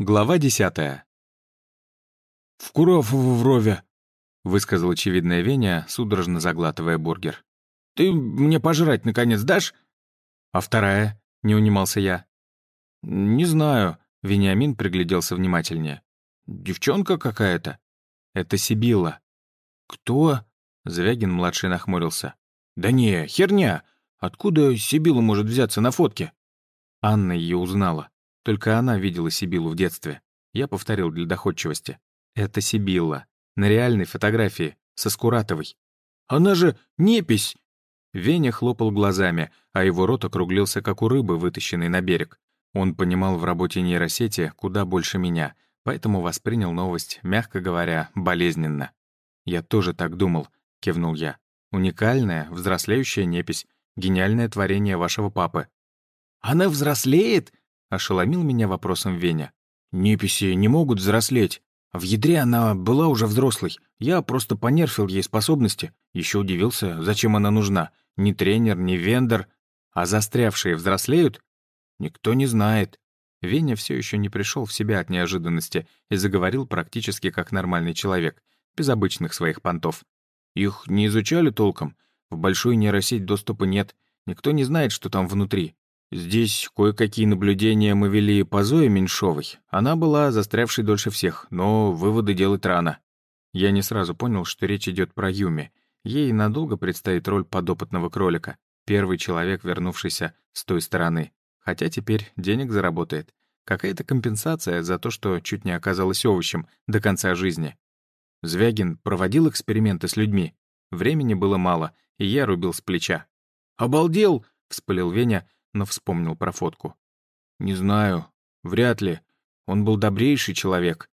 Глава десятая. «В Курофову врове», — высказал очевидная Веня, судорожно заглатывая бургер. «Ты мне пожрать, наконец, дашь?» «А вторая?» — не унимался я. «Не знаю», — Вениамин пригляделся внимательнее. «Девчонка какая-то». «Это Сибилла». «Кто?» — Звягин-младший нахмурился. «Да не, херня. Откуда Сибилла может взяться на фотке?» Анна ее узнала. Только она видела Сибилу в детстве. Я повторил для доходчивости. Это Сибилла. На реальной фотографии. Со Скуратовой. «Она же непись!» Веня хлопал глазами, а его рот округлился, как у рыбы, вытащенной на берег. Он понимал в работе нейросети куда больше меня, поэтому воспринял новость, мягко говоря, болезненно. «Я тоже так думал», — кивнул я. «Уникальная, взрослеющая непись, гениальное творение вашего папы». «Она взрослеет?» — ошеломил меня вопросом Веня. «Неписи не могут взрослеть. В ядре она была уже взрослой. Я просто понерфил ей способности. Еще удивился, зачем она нужна. Ни тренер, ни вендор. А застрявшие взрослеют? Никто не знает». Веня все еще не пришел в себя от неожиданности и заговорил практически как нормальный человек, без обычных своих понтов. «Их не изучали толком. В большую нейросеть доступа нет. Никто не знает, что там внутри. Здесь кое-какие наблюдения мы вели по Зое Меньшовой. Она была застрявшей дольше всех, но выводы делать рано. Я не сразу понял, что речь идет про Юми. Ей надолго предстоит роль подопытного кролика, первый человек, вернувшийся с той стороны. Хотя теперь денег заработает. Какая-то компенсация за то, что чуть не оказалась овощем до конца жизни. Звягин проводил эксперименты с людьми. Времени было мало, и я рубил с плеча. «Обалдел!» — вспылил Веня — но вспомнил про фотку. «Не знаю. Вряд ли. Он был добрейший человек.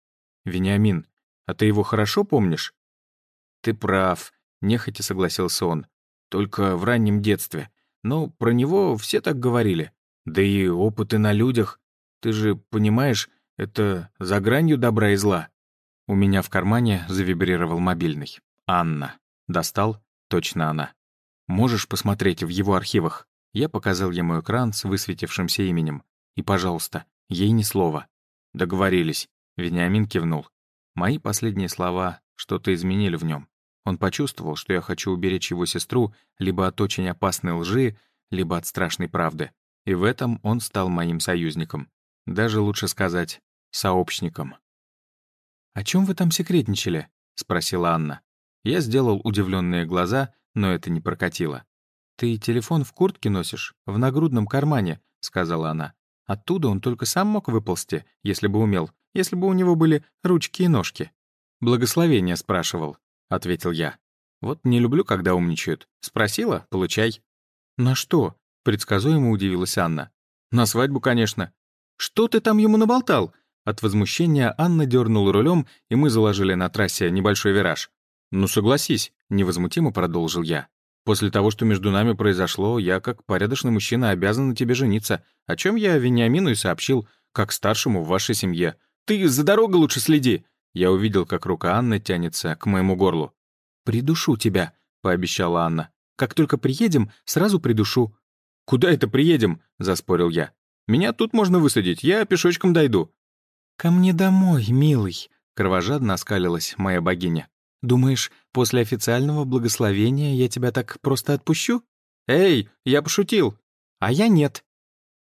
Вениамин, а ты его хорошо помнишь?» «Ты прав», — нехотя согласился он. «Только в раннем детстве. Но про него все так говорили. Да и опыты на людях. Ты же понимаешь, это за гранью добра и зла». У меня в кармане завибрировал мобильный. «Анна». Достал? Точно она. Можешь посмотреть в его архивах? Я показал ему экран с высветившимся именем. И, пожалуйста, ей ни слова. Договорились. Вениамин кивнул. Мои последние слова что-то изменили в нем. Он почувствовал, что я хочу уберечь его сестру либо от очень опасной лжи, либо от страшной правды. И в этом он стал моим союзником. Даже лучше сказать, сообщником. «О чем вы там секретничали?» — спросила Анна. Я сделал удивленные глаза, но это не прокатило. «Ты телефон в куртке носишь, в нагрудном кармане», — сказала она. «Оттуда он только сам мог выползти, если бы умел, если бы у него были ручки и ножки». «Благословение спрашивал», — ответил я. «Вот не люблю, когда умничают. Спросила — получай». «На что?» — предсказуемо удивилась Анна. «На свадьбу, конечно». «Что ты там ему наболтал?» От возмущения Анна дернула рулем, и мы заложили на трассе небольшой вираж. «Ну, согласись», — невозмутимо продолжил я. После того, что между нами произошло, я, как порядочный мужчина, обязан на тебе жениться, о чем я Вениамину и сообщил, как старшему в вашей семье. Ты за дорогой лучше следи!» Я увидел, как рука Анны тянется к моему горлу. «Придушу тебя», — пообещала Анна. «Как только приедем, сразу придушу». «Куда это приедем?» — заспорил я. «Меня тут можно высадить, я пешочком дойду». «Ко мне домой, милый», — кровожадно оскалилась моя богиня. Думаешь, после официального благословения я тебя так просто отпущу? Эй, я пошутил. А я нет.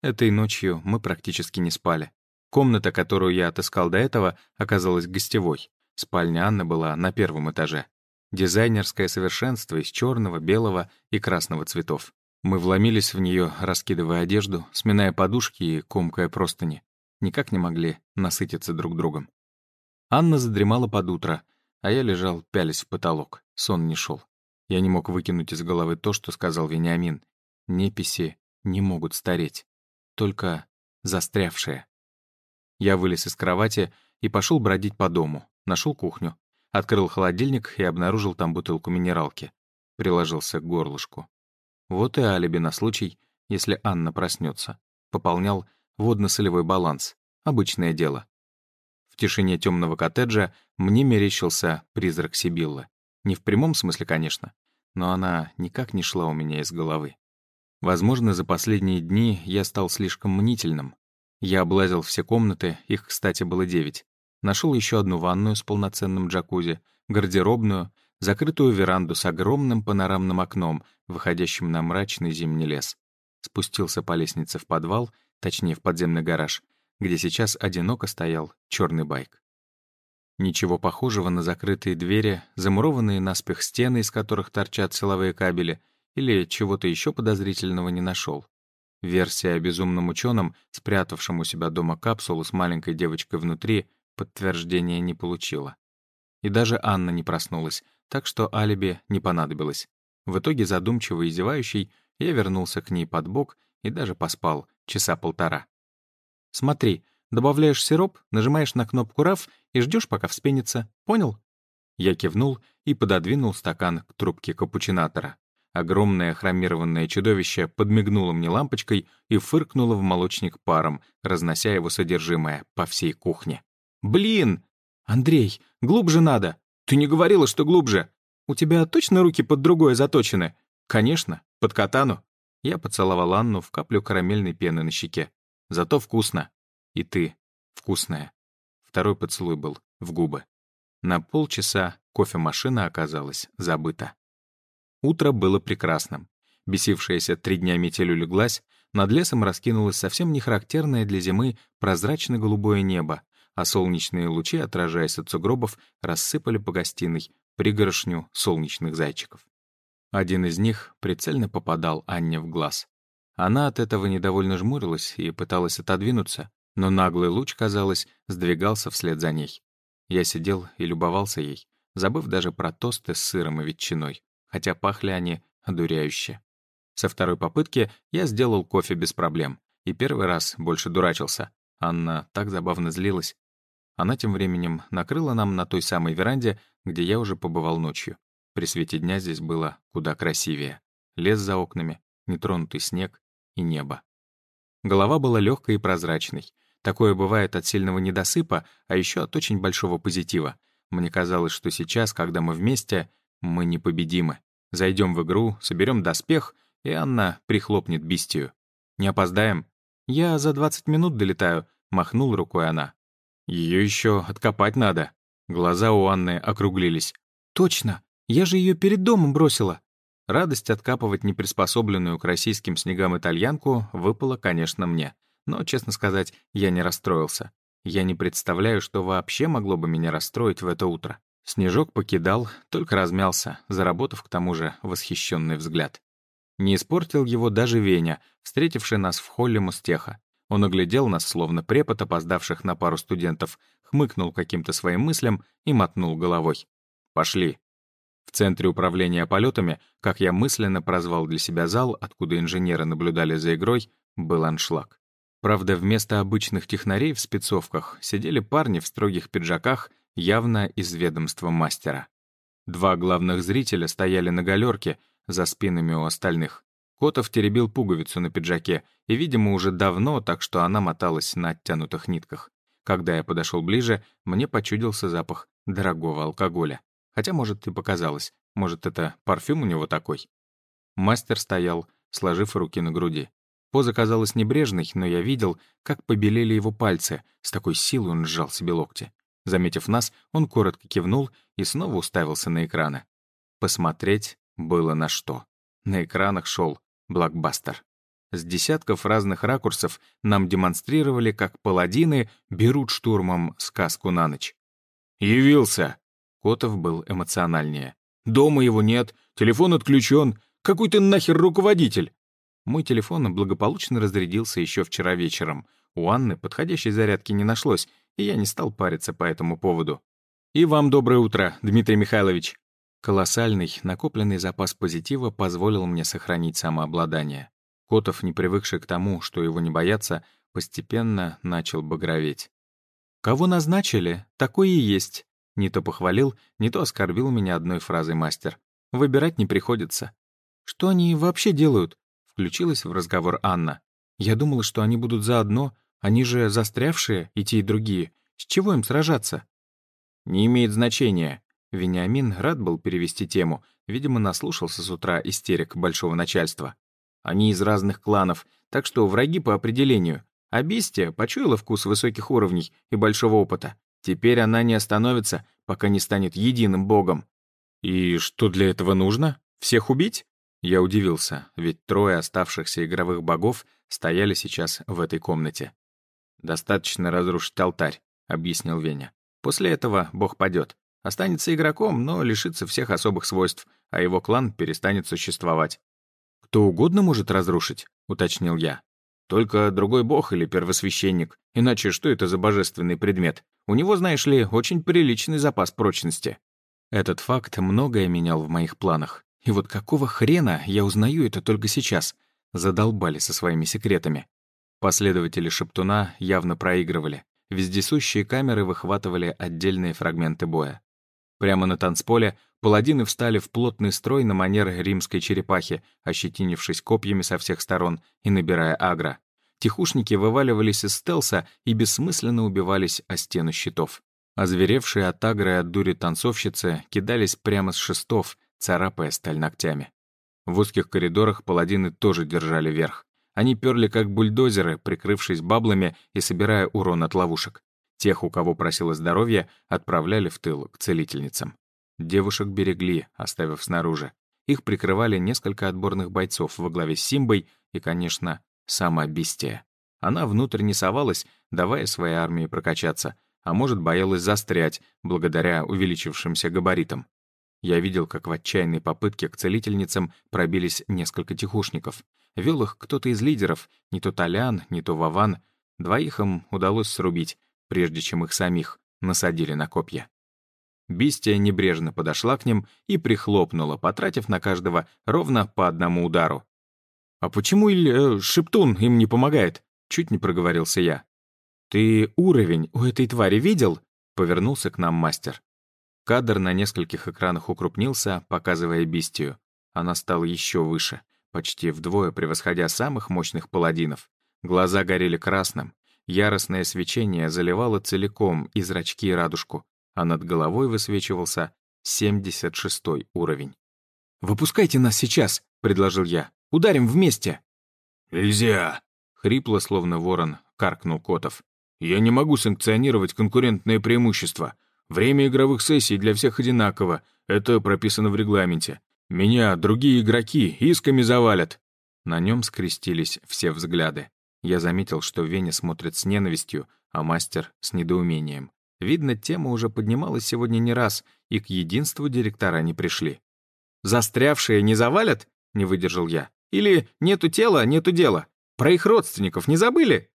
Этой ночью мы практически не спали. Комната, которую я отыскал до этого, оказалась гостевой. Спальня Анны была на первом этаже. Дизайнерское совершенство из черного, белого и красного цветов. Мы вломились в нее, раскидывая одежду, сминая подушки и комкая простыни. Никак не могли насытиться друг другом. Анна задремала под утро — а я лежал, пялясь в потолок. Сон не шел. Я не мог выкинуть из головы то, что сказал Вениамин. Неписи не могут стареть. Только застрявшие. Я вылез из кровати и пошел бродить по дому. Нашел кухню. Открыл холодильник и обнаружил там бутылку минералки. Приложился к горлышку. Вот и алиби на случай, если Анна проснется. Пополнял водно-солевой баланс. Обычное дело тишине темного коттеджа мне мерещился призрак Сибиллы. Не в прямом смысле, конечно, но она никак не шла у меня из головы. Возможно, за последние дни я стал слишком мнительным. Я облазил все комнаты, их, кстати, было девять. Нашел еще одну ванную с полноценным джакузи, гардеробную, закрытую веранду с огромным панорамным окном, выходящим на мрачный зимний лес. Спустился по лестнице в подвал, точнее, в подземный гараж, где сейчас одиноко стоял черный байк. Ничего похожего на закрытые двери, замурованные наспех стены, из которых торчат силовые кабели, или чего-то еще подозрительного не нашел. Версия о безумном ученом, спрятавшем у себя дома капсулу с маленькой девочкой внутри, подтверждения не получила. И даже Анна не проснулась, так что алиби не понадобилось. В итоге задумчивый и зевающий, я вернулся к ней под бок и даже поспал часа полтора. «Смотри, добавляешь сироп, нажимаешь на кнопку «РАФ» и ждешь, пока вспенится. Понял?» Я кивнул и пододвинул стакан к трубке капучинатора. Огромное хромированное чудовище подмигнуло мне лампочкой и фыркнуло в молочник паром, разнося его содержимое по всей кухне. «Блин! Андрей, глубже надо! Ты не говорила, что глубже! У тебя точно руки под другое заточены?» «Конечно, под катану». Я поцеловал Анну в каплю карамельной пены на щеке. «Зато вкусно. И ты вкусная». Второй поцелуй был в губы. На полчаса кофемашина оказалась забыта. Утро было прекрасным. Бесившаяся три дня метель улеглась, над лесом раскинулось совсем не характерное для зимы прозрачно-голубое небо, а солнечные лучи, отражаясь от сугробов, рассыпали по гостиной пригоршню солнечных зайчиков. Один из них прицельно попадал Анне в глаз. Она от этого недовольно жмурилась и пыталась отодвинуться, но наглый луч, казалось, сдвигался вслед за ней. Я сидел и любовался ей, забыв даже про тосты с сыром и ветчиной хотя пахли они одуряюще. Со второй попытки я сделал кофе без проблем. И первый раз больше дурачился. Анна так забавно злилась. Она тем временем накрыла нам на той самой веранде, где я уже побывал ночью. При свете дня здесь было куда красивее. Лес за окнами, нетронутый снег и небо. Голова была легкой и прозрачной. Такое бывает от сильного недосыпа, а еще от очень большого позитива. Мне казалось, что сейчас, когда мы вместе, мы непобедимы. Зайдем в игру, соберем доспех, и Анна прихлопнет бистию. Не опоздаем? Я за 20 минут долетаю, махнул рукой она. Ее еще откопать надо. Глаза у Анны округлились. Точно, я же ее перед домом бросила. Радость откапывать неприспособленную к российским снегам итальянку выпала, конечно, мне. Но, честно сказать, я не расстроился. Я не представляю, что вообще могло бы меня расстроить в это утро. Снежок покидал, только размялся, заработав к тому же восхищенный взгляд. Не испортил его даже Веня, встретивший нас в холле Мустеха. Он оглядел нас, словно препод опоздавших на пару студентов, хмыкнул каким-то своим мыслям и мотнул головой. «Пошли». В центре управления полетами, как я мысленно прозвал для себя зал, откуда инженеры наблюдали за игрой, был аншлаг. Правда, вместо обычных технарей в спецовках сидели парни в строгих пиджаках явно из ведомства мастера. Два главных зрителя стояли на галерке за спинами у остальных. Котов теребил пуговицу на пиджаке, и, видимо, уже давно, так что она моталась на оттянутых нитках. Когда я подошел ближе, мне почудился запах дорогого алкоголя. Хотя, может, и показалось. Может, это парфюм у него такой? Мастер стоял, сложив руки на груди. Поза казалась небрежной, но я видел, как побелели его пальцы, с такой силой он сжал себе локти. Заметив нас, он коротко кивнул и снова уставился на экраны. Посмотреть было на что. На экранах шел блокбастер. С десятков разных ракурсов нам демонстрировали, как паладины берут штурмом сказку на ночь. «Явился!» Котов был эмоциональнее. «Дома его нет, телефон отключен. Какой ты нахер руководитель?» Мой телефон благополучно разрядился еще вчера вечером. У Анны подходящей зарядки не нашлось, и я не стал париться по этому поводу. «И вам доброе утро, Дмитрий Михайлович!» Колоссальный, накопленный запас позитива позволил мне сохранить самообладание. Котов, не привыкший к тому, что его не боятся, постепенно начал багроветь. «Кого назначили, такой и есть!» Не то похвалил, не то оскорбил меня одной фразой мастер. «Выбирать не приходится». «Что они вообще делают?» — включилась в разговор Анна. «Я думала, что они будут заодно, они же застрявшие, и те, и другие. С чего им сражаться? Не имеет значения. Вениамин рад был перевести тему. Видимо, наслушался с утра истерик большого начальства. Они из разных кланов, так что враги по определению. А Бистия почуяла вкус высоких уровней и большого опыта. Теперь она не остановится, пока не станет единым богом. «И что для этого нужно? Всех убить?» Я удивился, ведь трое оставшихся игровых богов стояли сейчас в этой комнате. «Достаточно разрушить алтарь», — объяснил Веня. «После этого бог падет. Останется игроком, но лишится всех особых свойств, а его клан перестанет существовать. «Кто угодно может разрушить», — уточнил я. «Только другой бог или первосвященник. Иначе что это за божественный предмет? У него, знаешь ли, очень приличный запас прочности». Этот факт многое менял в моих планах. И вот какого хрена я узнаю это только сейчас? Задолбали со своими секретами. Последователи Шептуна явно проигрывали. Вездесущие камеры выхватывали отдельные фрагменты боя. Прямо на танцполе паладины встали в плотный строй на манер римской черепахи, ощетинившись копьями со всех сторон и набирая агро. Тихушники вываливались из стелса и бессмысленно убивались о стену щитов. Озверевшие от агры и от дури танцовщицы кидались прямо с шестов, царапая сталь ногтями. В узких коридорах паладины тоже держали верх. Они перли как бульдозеры, прикрывшись баблами и собирая урон от ловушек. Тех, у кого просило здоровье, отправляли в тыл к целительницам. Девушек берегли, оставив снаружи. Их прикрывали несколько отборных бойцов во главе с Симбой и, конечно, сама Бестия. Она внутрь не совалась, давая своей армии прокачаться, а может, боялась застрять, благодаря увеличившимся габаритам. Я видел, как в отчаянной попытке к целительницам пробились несколько тихушников. Вел их кто-то из лидеров, не то Толян, не то Вован. Двоих им удалось срубить, прежде чем их самих насадили на копья. Бистия небрежно подошла к ним и прихлопнула, потратив на каждого ровно по одному удару. «А почему Иль э, Шептун им не помогает?» — чуть не проговорился я. «Ты уровень у этой твари видел?» — повернулся к нам мастер. Кадр на нескольких экранах укрупнился, показывая Бистию. Она стала еще выше, почти вдвое превосходя самых мощных паладинов. Глаза горели красным, Яростное свечение заливало целиком и зрачки, и радужку, а над головой высвечивался 76 уровень. «Выпускайте нас сейчас», — предложил я. «Ударим вместе». «Нельзя», — хрипло, словно ворон, каркнул Котов. «Я не могу санкционировать конкурентное преимущество. Время игровых сессий для всех одинаково. Это прописано в регламенте. Меня другие игроки исками завалят». На нем скрестились все взгляды. Я заметил, что Веня смотрит с ненавистью, а мастер — с недоумением. Видно, тема уже поднималась сегодня не раз, и к единству директора не пришли. «Застрявшие не завалят?» — не выдержал я. «Или нету тела, нету дела? Про их родственников не забыли?»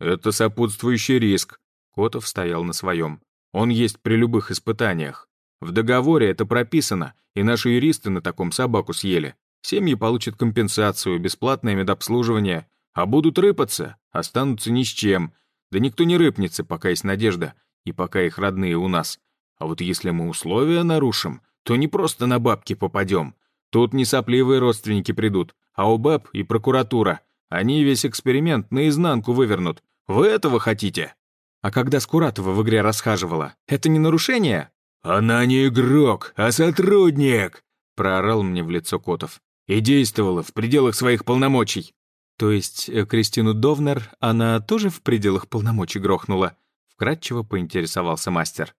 «Это сопутствующий риск», — Котов стоял на своем. «Он есть при любых испытаниях. В договоре это прописано, и наши юристы на таком собаку съели. Семьи получат компенсацию, бесплатное медобслуживание, а будут рыпаться, останутся ни с чем. Да никто не рыпнется, пока есть надежда, и пока их родные у нас. А вот если мы условия нарушим, то не просто на бабки попадем. Тут не сопливые родственники придут, а УБЭП и прокуратура. Они весь эксперимент наизнанку вывернут. Вы этого хотите? А когда Скуратова в игре расхаживала, это не нарушение? «Она не игрок, а сотрудник!» — проорал мне в лицо Котов. «И действовала в пределах своих полномочий. То есть э, Кристину Довнер она тоже в пределах полномочий грохнула? Вкратчиво поинтересовался мастер.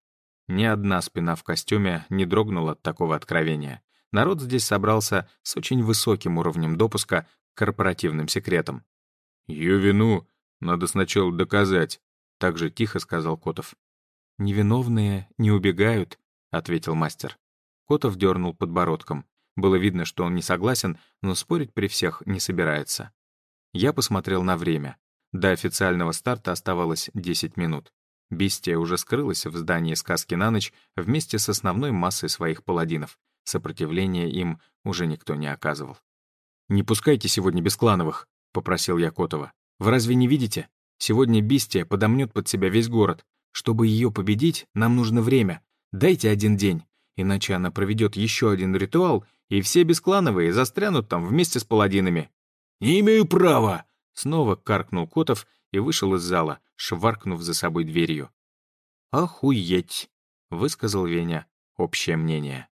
Ни одна спина в костюме не дрогнула от такого откровения. Народ здесь собрался с очень высоким уровнем допуска к корпоративным секретам. «Ее вину надо сначала доказать», — так же тихо сказал Котов. «Невиновные не убегают», — ответил мастер. Котов дернул подбородком. Было видно, что он не согласен, но спорить при всех не собирается. Я посмотрел на время. До официального старта оставалось 10 минут. Бестия уже скрылась в здании сказки на ночь вместе с основной массой своих паладинов. Сопротивления им уже никто не оказывал. «Не пускайте сегодня Бесклановых», — попросил я Котова. «Вы разве не видите? Сегодня Бестия подомнет под себя весь город. Чтобы ее победить, нам нужно время. Дайте один день, иначе она проведет еще один ритуал, и все Бесклановые застрянут там вместе с паладинами. «Не имею права!» Снова каркнул Котов и вышел из зала, шваркнув за собой дверью. «Охуеть!» — высказал Веня общее мнение.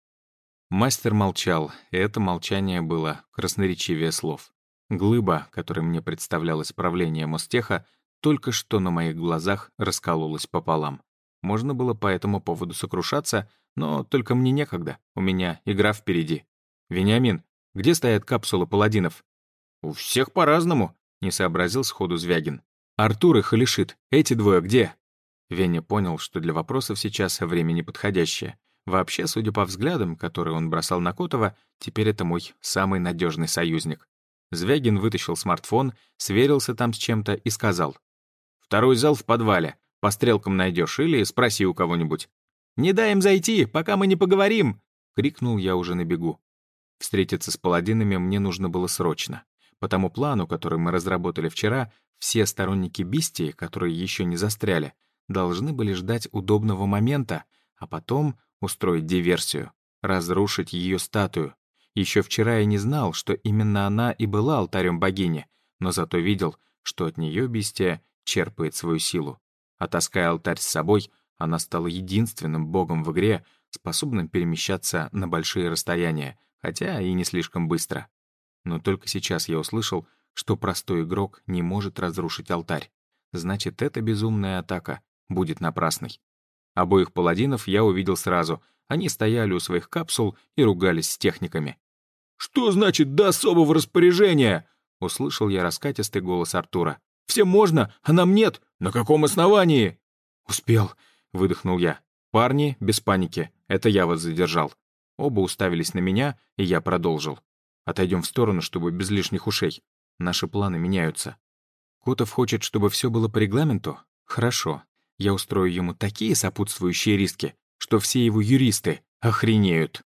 Мастер молчал, и это молчание было красноречивее слов. Глыба, которой мне представлялось правление Мостеха, только что на моих глазах раскололась пополам. Можно было по этому поводу сокрушаться, но только мне некогда, у меня игра впереди. «Вениамин, где стоят капсулы паладинов?» «У всех по-разному», — не сообразил сходу Звягин. «Артур и Халишит, эти двое где?» Веня понял, что для вопросов сейчас время неподходящее. Вообще, судя по взглядам, которые он бросал на Котова, теперь это мой самый надежный союзник. Звягин вытащил смартфон, сверился там с чем-то и сказал. «Второй зал в подвале. По стрелкам найдешь или спроси у кого-нибудь». «Не дай им зайти, пока мы не поговорим!» — крикнул я уже на бегу. Встретиться с паладинами мне нужно было срочно. По тому плану, который мы разработали вчера, все сторонники Бистии, которые еще не застряли, должны были ждать удобного момента, а потом устроить диверсию, разрушить ее статую. Еще вчера я не знал, что именно она и была алтарем богини, но зато видел, что от нее Бистия черпает свою силу. А алтарь с собой, она стала единственным богом в игре, способным перемещаться на большие расстояния, хотя и не слишком быстро. Но только сейчас я услышал, что простой игрок не может разрушить алтарь. Значит, эта безумная атака будет напрасной. Обоих паладинов я увидел сразу. Они стояли у своих капсул и ругались с техниками. «Что значит «до особого распоряжения»?» — услышал я раскатистый голос Артура. «Всем можно, а нам нет. На каком основании?» «Успел», — выдохнул я. «Парни, без паники. Это я вас задержал». Оба уставились на меня, и я продолжил. «Отойдем в сторону, чтобы без лишних ушей. Наши планы меняются. Котов хочет, чтобы все было по регламенту? Хорошо. Я устрою ему такие сопутствующие риски, что все его юристы охренеют.